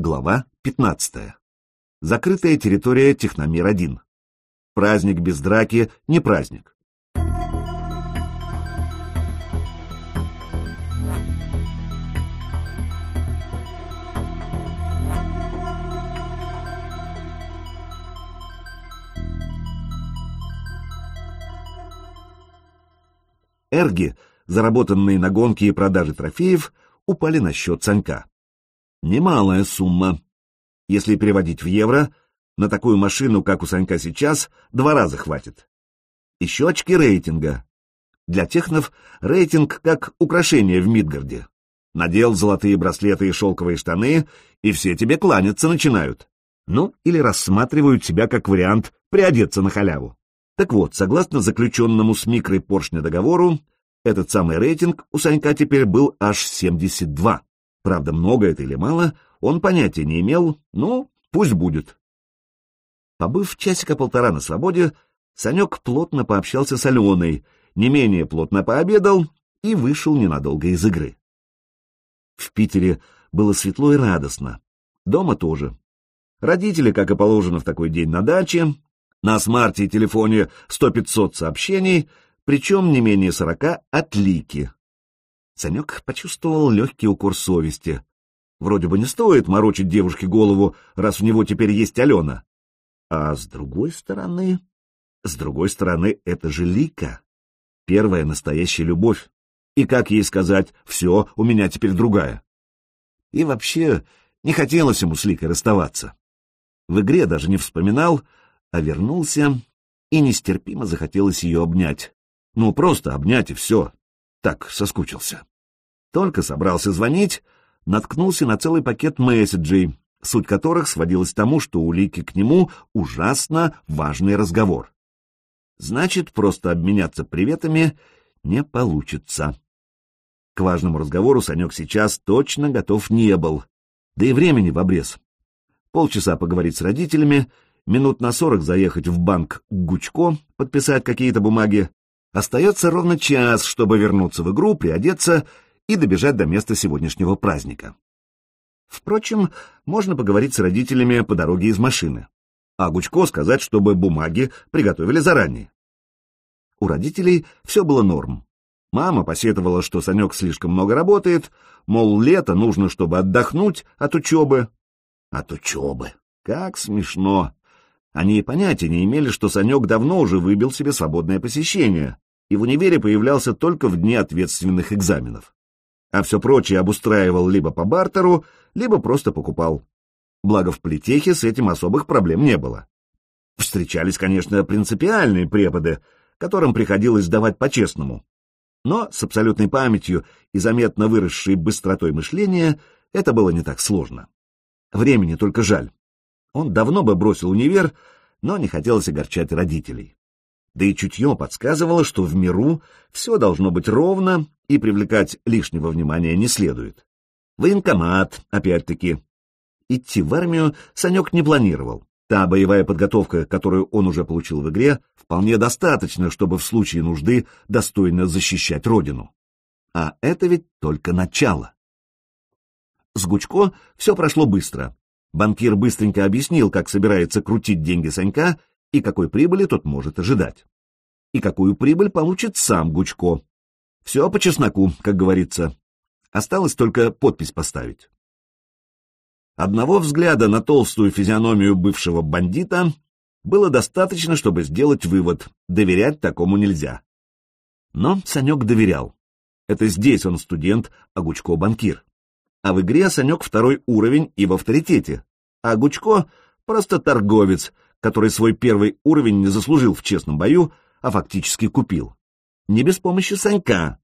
Глава 15. Закрытая территория Техномир-1. Праздник без драки не праздник. Эрги, заработанные на гонке и продаже трофеев, упали на счет Санька. Немалая сумма. Если переводить в евро, на такую машину, как у Санька сейчас, два раза хватит. Еще очки рейтинга. Для технов рейтинг как украшение в Мидгарде. Надел золотые браслеты и шелковые штаны, и все тебе кланяться начинают. Ну, или рассматривают тебя как вариант приодеться на халяву. Так вот, согласно заключенному с микрой поршня договору, этот самый рейтинг у Санька теперь был аж 72. Правда, много это или мало, он понятия не имел, ну, пусть будет. Побыв часика-полтора на свободе, Санек плотно пообщался с Аленой, не менее плотно пообедал и вышел ненадолго из игры. В Питере было светло и радостно. Дома тоже. Родители, как и положено в такой день на даче, на смарте и телефоне сто пятьсот сообщений, причем не менее сорока от Лики. Санек почувствовал легкий укор совести. Вроде бы не стоит морочить девушке голову, раз у него теперь есть Алена. А с другой стороны... С другой стороны, это же Лика. Первая настоящая любовь. И как ей сказать, все, у меня теперь другая. И вообще, не хотелось ему с Ликой расставаться. В игре даже не вспоминал, а вернулся, и нестерпимо захотелось ее обнять. Ну, просто обнять и все. Так, соскучился. Только собрался звонить, наткнулся на целый пакет месседжей, суть которых сводилась к тому, что у Лики к нему ужасно важный разговор. Значит, просто обменяться приветами не получится. К важному разговору Санек сейчас точно готов не был, да и времени в обрез. Полчаса поговорить с родителями, минут на сорок заехать в банк Гучко, подписать какие-то бумаги. Остается ровно час, чтобы вернуться в игру, приодеться и добежать до места сегодняшнего праздника. Впрочем, можно поговорить с родителями по дороге из машины, а Гучко сказать, чтобы бумаги приготовили заранее. У родителей все было норм. Мама посетовала, что Санек слишком много работает, мол, лето нужно, чтобы отдохнуть от учебы. От учебы. Как смешно. Они и понятия не имели, что Санек давно уже выбил себе свободное посещение, и в универе появлялся только в дни ответственных экзаменов а все прочее обустраивал либо по бартеру, либо просто покупал. Благо в политехе с этим особых проблем не было. Встречались, конечно, принципиальные преподы, которым приходилось давать по-честному. Но с абсолютной памятью и заметно выросшей быстротой мышления это было не так сложно. Времени только жаль. Он давно бы бросил универ, но не хотелось огорчать родителей. Да и чутье подсказывало, что в миру все должно быть ровно и привлекать лишнего внимания не следует. Военкомат, опять-таки. Идти в армию Санек не планировал. Та боевая подготовка, которую он уже получил в игре, вполне достаточно, чтобы в случае нужды достойно защищать родину. А это ведь только начало. С Гучко все прошло быстро. Банкир быстренько объяснил, как собирается крутить деньги Санька и какой прибыли тот может ожидать. И какую прибыль получит сам Гучко. Все по чесноку, как говорится. Осталось только подпись поставить. Одного взгляда на толстую физиономию бывшего бандита было достаточно, чтобы сделать вывод — доверять такому нельзя. Но Санек доверял. Это здесь он студент, а Гучко — банкир. А в игре Санек второй уровень и в авторитете, а Гучко — просто торговец, который свой первый уровень не заслужил в честном бою, а фактически купил. Не без помощи Санька.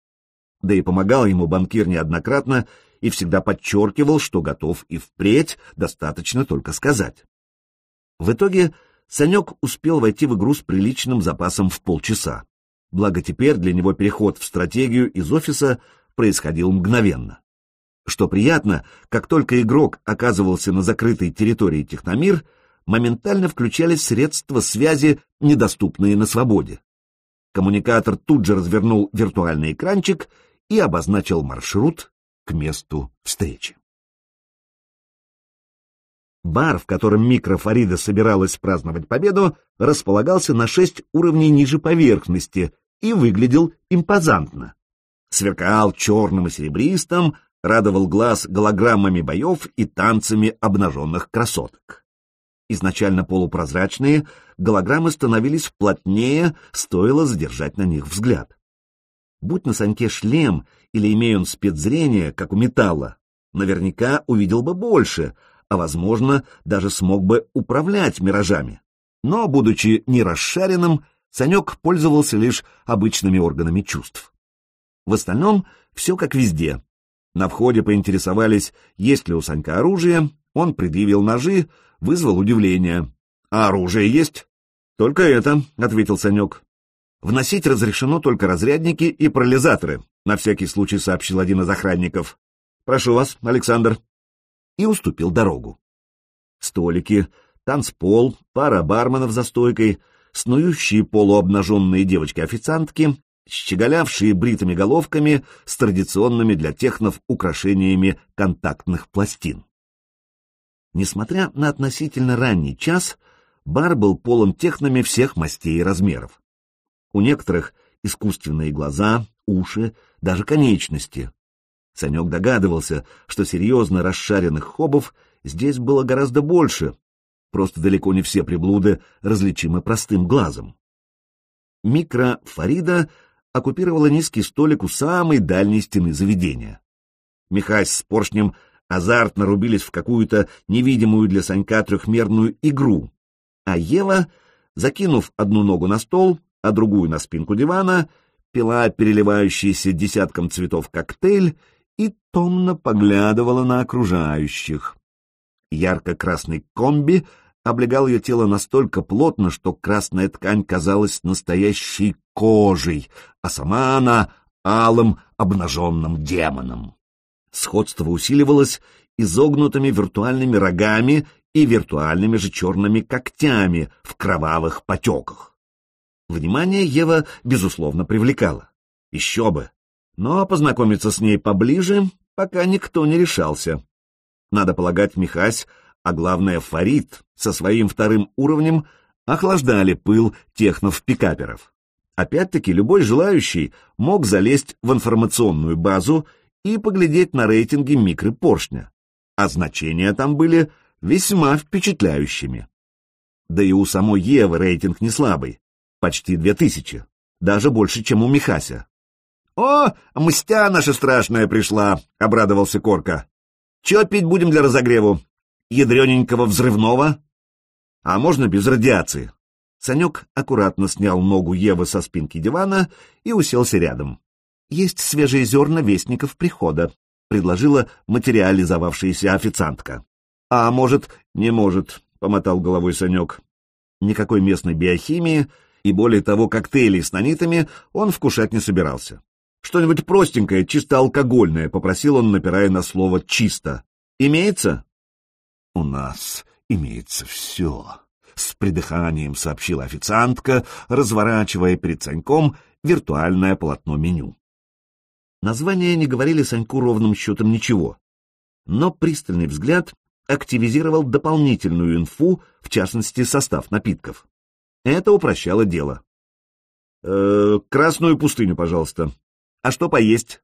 Да и помогал ему банкир неоднократно и всегда подчеркивал, что готов и впредь, достаточно только сказать. В итоге Санек успел войти в игру с приличным запасом в полчаса. Благо теперь для него переход в стратегию из офиса происходил мгновенно. Что приятно, как только игрок оказывался на закрытой территории Техномир, моментально включались средства связи, недоступные на свободе. Коммуникатор тут же развернул виртуальный экранчик и обозначил маршрут к месту встречи. Бар, в котором микро Фарида собиралась праздновать победу, располагался на шесть уровней ниже поверхности и выглядел импозантно. Сверкал черным и серебристым, радовал глаз голограммами боев и танцами обнаженных красоток. Изначально полупрозрачные, голограммы становились плотнее, стоило задержать на них взгляд. Будь на Саньке шлем или имея он спецзрение, как у металла, наверняка увидел бы больше, а, возможно, даже смог бы управлять миражами. Но, будучи нерасшаренным, Санек пользовался лишь обычными органами чувств. В остальном все как везде. На входе поинтересовались, есть ли у Санька оружие, он предъявил ножи, вызвал удивление. «А оружие есть?» «Только это», — ответил Санек. «Вносить разрешено только разрядники и парализаторы», — на всякий случай сообщил один из охранников. «Прошу вас, Александр» и уступил дорогу. Столики, танцпол, пара барменов за стойкой, снующие полуобнаженные девочки-официантки, щеголявшие бритыми головками с традиционными для технов украшениями контактных пластин. Несмотря на относительно ранний час, бар был полон технами всех мастей и размеров. У некоторых искусственные глаза, уши, даже конечности. Санек догадывался, что серьезно расшаренных хобов здесь было гораздо больше, просто далеко не все приблуды различимы простым глазом. Микро Фарида оккупировала низкий столик у самой дальней стены заведения. Михась с поршнем азартно рубились в какую-то невидимую для Санька трехмерную игру, а Ева, закинув одну ногу на стол, а другую на спинку дивана, пила переливающийся десятком цветов коктейль и томно поглядывала на окружающих. Ярко-красный комби облегал ее тело настолько плотно, что красная ткань казалась настоящей кожей, а сама она — алым обнаженным демоном. Сходство усиливалось изогнутыми виртуальными рогами и виртуальными же черными когтями в кровавых потеках. Внимание Ева, безусловно, привлекало. Еще бы! но познакомиться с ней поближе пока никто не решался. Надо полагать, Михась, а главное Фарид, со своим вторым уровнем охлаждали пыл технов-пикаперов. Опять-таки, любой желающий мог залезть в информационную базу и поглядеть на рейтинги микры поршня, а значения там были весьма впечатляющими. Да и у самой Евы рейтинг не слабый, почти две тысячи, даже больше, чем у Михася. «О, мстя наша страшная пришла!» — обрадовался Корка. «Чё пить будем для разогреву? Ядрененького взрывного?» «А можно без радиации?» Санек аккуратно снял ногу Евы со спинки дивана и уселся рядом. «Есть свежие зерна вестников прихода», — предложила материализовавшаяся официантка. «А может, не может», — помотал головой Санек. Никакой местной биохимии и, более того, коктейлей с нанитами он вкушать не собирался. Что-нибудь простенькое, чисто алкогольное, попросил он, напирая на слово «чисто». Имеется? У нас имеется все. С придыханием сообщила официантка, разворачивая перед Саньком виртуальное полотно меню. Названия не говорили Саньку ровным счетом ничего, но пристальный взгляд активизировал дополнительную инфу, в частности, состав напитков. Это упрощало дело. «Э, «Красную пустыню, пожалуйста», а что поесть?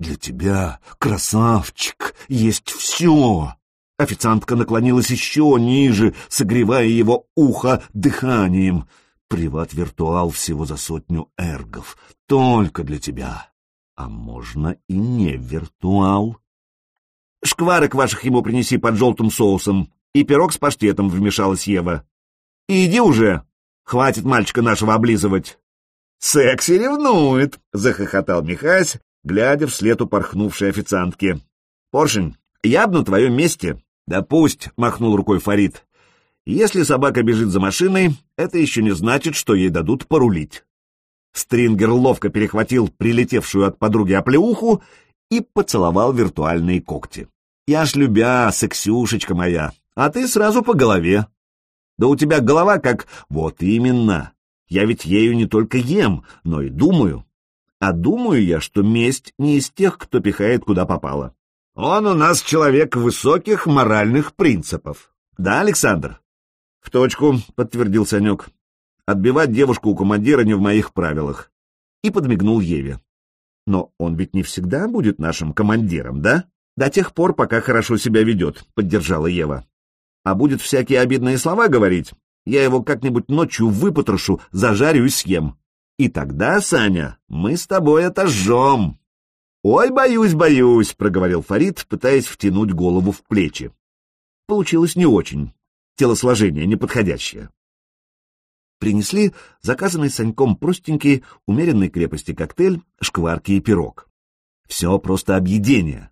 Для тебя, красавчик, есть все. Официантка наклонилась еще ниже, согревая его ухо дыханием. Приват-виртуал всего за сотню эргов. Только для тебя. А можно и не виртуал. Шкварок ваших ему принеси под желтым соусом. И пирог с паштетом вмешалась Ева. иди уже. Хватит мальчика нашего облизывать. «Секси ревнует!» — захохотал Михась, глядя вслед упорхнувшей официантки. «Поршень, я б на твоем месте!» «Да пусть!» — махнул рукой Фарид. «Если собака бежит за машиной, это еще не значит, что ей дадут порулить». Стрингер ловко перехватил прилетевшую от подруги оплеуху и поцеловал виртуальные когти. «Я ж любя, сексюшечка моя, а ты сразу по голове». «Да у тебя голова как...» «Вот именно!» Я ведь ею не только ем, но и думаю. А думаю я, что месть не из тех, кто пихает куда попало. Он у нас человек высоких моральных принципов. Да, Александр? В точку, подтвердил Санек. Отбивать девушку у командира не в моих правилах. И подмигнул Еве. Но он ведь не всегда будет нашим командиром, да? До тех пор, пока хорошо себя ведет, поддержала Ева. А будет всякие обидные слова говорить, я его как-нибудь ночью выпотрошу, зажарю и съем. И тогда, Саня, мы с тобой отожжем. Ой, боюсь, боюсь, проговорил Фарид, пытаясь втянуть голову в плечи. Получилось не очень. Телосложение неподходящее. Принесли заказанный Саньком простенький, умеренной крепости коктейль, шкварки и пирог. Все просто объедение.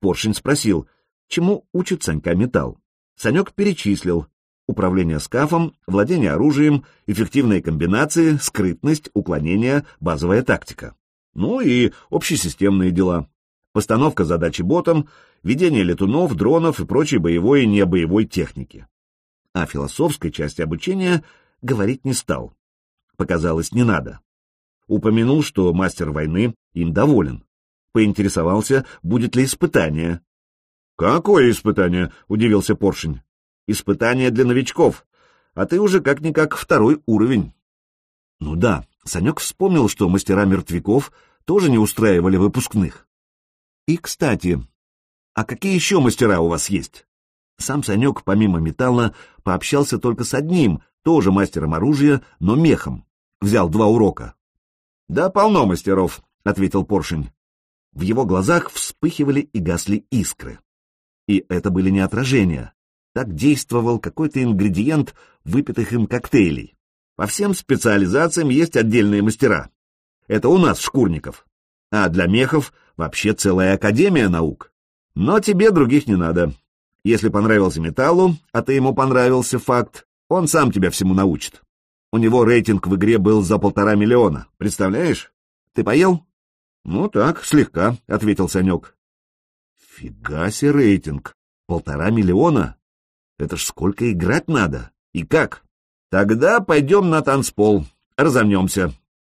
Поршень спросил, чему учит Санька металл. Санек перечислил, управление скафом, владение оружием, эффективные комбинации, скрытность, уклонение, базовая тактика. Ну и общесистемные дела. Постановка задачи ботом, ведение летунов, дронов и прочей боевой и небоевой техники. О философской части обучения говорить не стал. Показалось, не надо. Упомянул, что мастер войны им доволен. Поинтересовался, будет ли испытание. «Какое испытание?» — удивился Поршень. Испытание для новичков, а ты уже как-никак второй уровень. Ну да, Санек вспомнил, что мастера мертвяков тоже не устраивали выпускных. И, кстати, а какие еще мастера у вас есть? Сам Санек, помимо металла, пообщался только с одним, тоже мастером оружия, но мехом. Взял два урока. — Да полно мастеров, — ответил Поршень. В его глазах вспыхивали и гасли искры. И это были не отражения, так действовал какой-то ингредиент выпитых им коктейлей. По всем специализациям есть отдельные мастера. Это у нас, шкурников. А для мехов вообще целая академия наук. Но тебе других не надо. Если понравился металлу, а ты ему понравился факт, он сам тебя всему научит. У него рейтинг в игре был за полтора миллиона, представляешь? Ты поел? Ну так, слегка, — ответил Санек. Фига себе рейтинг. Полтора миллиона? Это ж сколько играть надо? И как? Тогда пойдем на танцпол, разомнемся.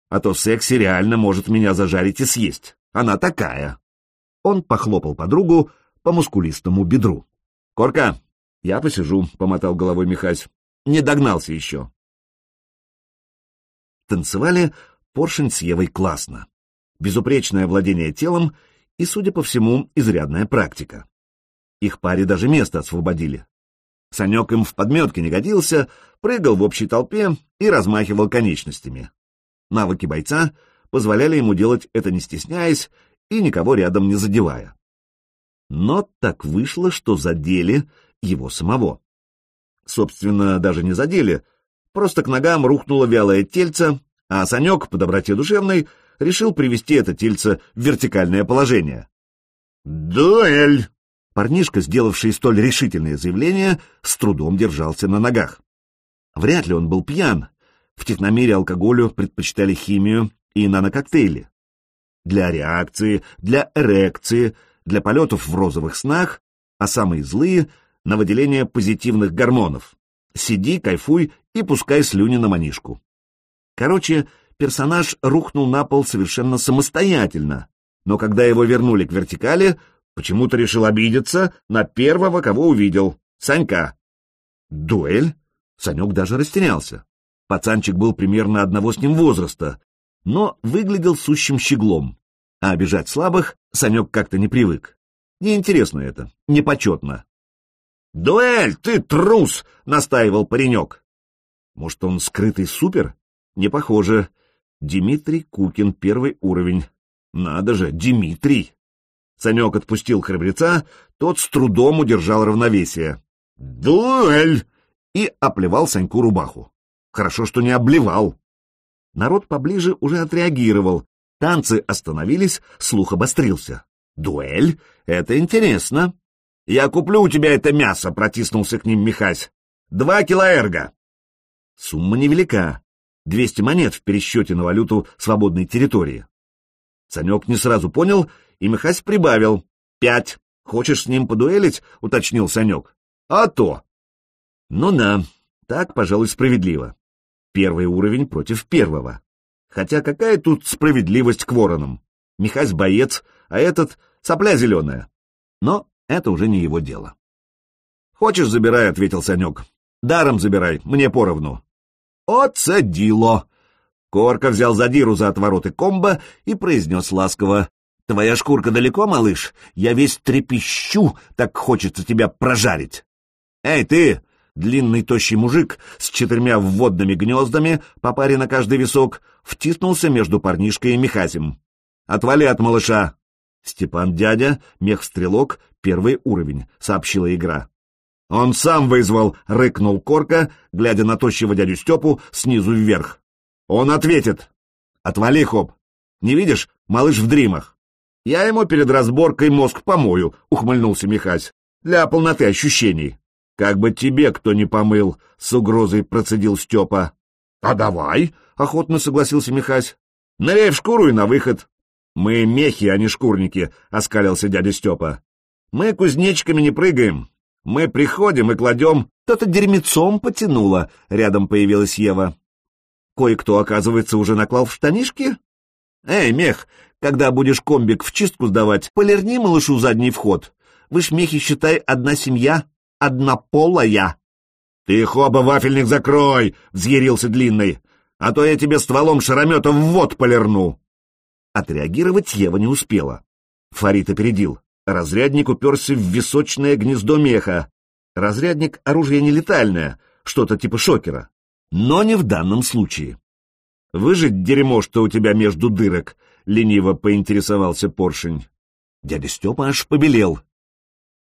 А то секси реально может меня зажарить и съесть. Она такая. Он похлопал подругу по мускулистому бедру. «Корка, я посижу», — помотал головой Михась. «Не догнался еще». Танцевали Поршень с Евой классно. Безупречное владение телом и, судя по всему, изрядная практика. Их паре даже место освободили. Санек им в подметке не годился, прыгал в общей толпе и размахивал конечностями. Навыки бойца позволяли ему делать это не стесняясь и никого рядом не задевая. Но так вышло, что задели его самого. Собственно, даже не задели, просто к ногам рухнуло вялое тельце, а Санек, по доброте душевной, решил привести это тельце в вертикальное положение. «Дуэль!» Парнишка, сделавший столь решительное заявление, с трудом держался на ногах. Вряд ли он был пьян. В техномире алкоголю предпочитали химию и нанококтейли. Для реакции, для эрекции, для полетов в розовых снах, а самые злые — на выделение позитивных гормонов. Сиди, кайфуй и пускай слюни на манишку. Короче, персонаж рухнул на пол совершенно самостоятельно, но когда его вернули к вертикали, Почему-то решил обидеться на первого, кого увидел. Санька. Дуэль? Санек даже растерялся. Пацанчик был примерно одного с ним возраста, но выглядел сущим щеглом. А обижать слабых Санек как-то не привык. Неинтересно это, непочетно. «Дуэль, ты трус!» — настаивал паренек. Может, он скрытый супер? Не похоже. Дмитрий Кукин, первый уровень. Надо же, Дмитрий! Санек отпустил храбреца, тот с трудом удержал равновесие. «Дуэль!» и оплевал Саньку рубаху. Хорошо, что не обливал. Народ поближе уже отреагировал. Танцы остановились, слух обострился. «Дуэль? Это интересно!» «Я куплю у тебя это мясо!» — протиснулся к ним Михась. «Два килоэрга!» Сумма невелика. Двести монет в пересчете на валюту свободной территории. Санек не сразу понял и Михась прибавил. «Пять. Хочешь с ним подуэлить?» — уточнил Санек. «А то!» «Ну да, так, пожалуй, справедливо. Первый уровень против первого. Хотя какая тут справедливость к воронам? Михась боец, а этот — сопля зеленая. Но это уже не его дело. «Хочешь, забирай», — ответил Санек. «Даром забирай, мне поровну». «Оцедило!» Корка взял задиру за отвороты комбо и произнес ласково. «Твоя шкурка далеко, малыш? Я весь трепещу, так хочется тебя прожарить!» «Эй, ты!» Длинный тощий мужик с четырьмя вводными гнездами, по паре на каждый висок, втиснулся между парнишкой и Михасем. «Отвали от малыша!» «Степан дядя, мех-стрелок, первый уровень», — сообщила игра. «Он сам вызвал!» — рыкнул Корка, глядя на тощего дядю Степу снизу вверх. «Он ответит!» «Отвали, хоп! Не видишь, малыш в дримах!» «Я ему перед разборкой мозг помою», — ухмыльнулся Михась, — «для полноты ощущений». «Как бы тебе кто не помыл!» — с угрозой процедил Степа. «А давай!» — охотно согласился Михась. «Ныряй в шкуру и на выход!» «Мы мехи, а не шкурники!» — оскалился дядя Степа. «Мы кузнечиками не прыгаем. Мы приходим и кладем...» «Кто-то дерьмецом потянуло!» — рядом появилась Ева. «Кое-кто, оказывается, уже наклал в штанишки?» «Эй, мех, когда будешь комбик в чистку сдавать, полирни малышу задний вход. Вы ж, мехи, считай, одна семья, однополая. — Ты, хоба, вафельник закрой! — взъярился Длинный. — А то я тебе стволом шаромета в вод полирну. Отреагировать Ева не успела. Фарид опередил. Разрядник уперся в височное гнездо меха. Разрядник — оружие нелетальное, что-то типа шокера. Но не в данном случае. «Выжить дерьмо, что у тебя между дырок», — лениво поинтересовался поршень. Дядя Степа аж побелел.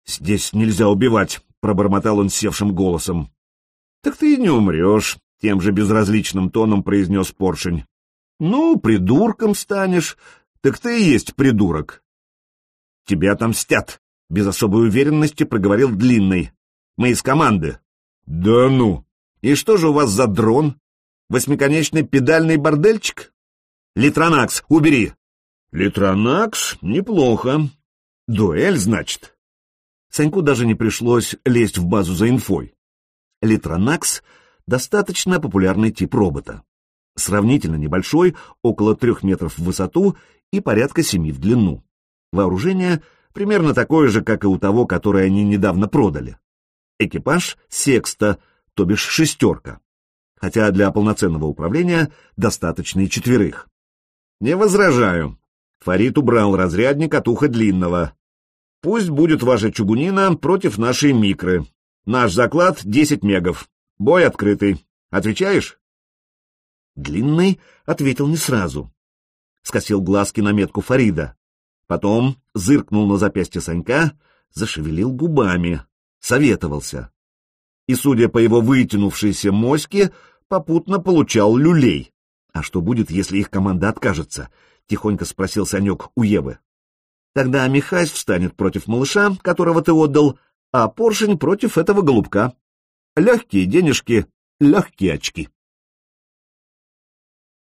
«Здесь нельзя убивать», пробормотал он севшим голосом. Так ты и не умрешь, тем же безразличным тоном произнес поршень. Ну, придурком станешь, так ты и есть придурок. Тебя отомстят, без особой уверенности проговорил Длинный. Мы из команды. Да ну! И что же у вас за дрон? Восьмиконечный педальный бордельчик? Литронакс, убери! Литронакс? Неплохо. Дуэль, значит? Саньку даже не пришлось лезть в базу за инфой. Литронакс — достаточно популярный тип робота. Сравнительно небольшой, около трех метров в высоту и порядка семи в длину. Вооружение примерно такое же, как и у того, которое они недавно продали. Экипаж — секста, то бишь шестерка. Хотя для полноценного управления достаточно и четверых. Не возражаю. Фарид убрал разрядник от уха длинного. Пусть будет ваша чугунина против нашей микры. Наш заклад — 10 мегов. Бой открытый. Отвечаешь? Длинный ответил не сразу. Скосил глазки на метку Фарида. Потом зыркнул на запястье Санька, зашевелил губами, советовался. И, судя по его вытянувшейся моське, попутно получал люлей. А что будет, если их команда откажется? — тихонько спросил Санек у Евы. Тогда Михась встанет против малыша, которого ты отдал, а поршень против этого голубка. Легкие денежки, легкие очки.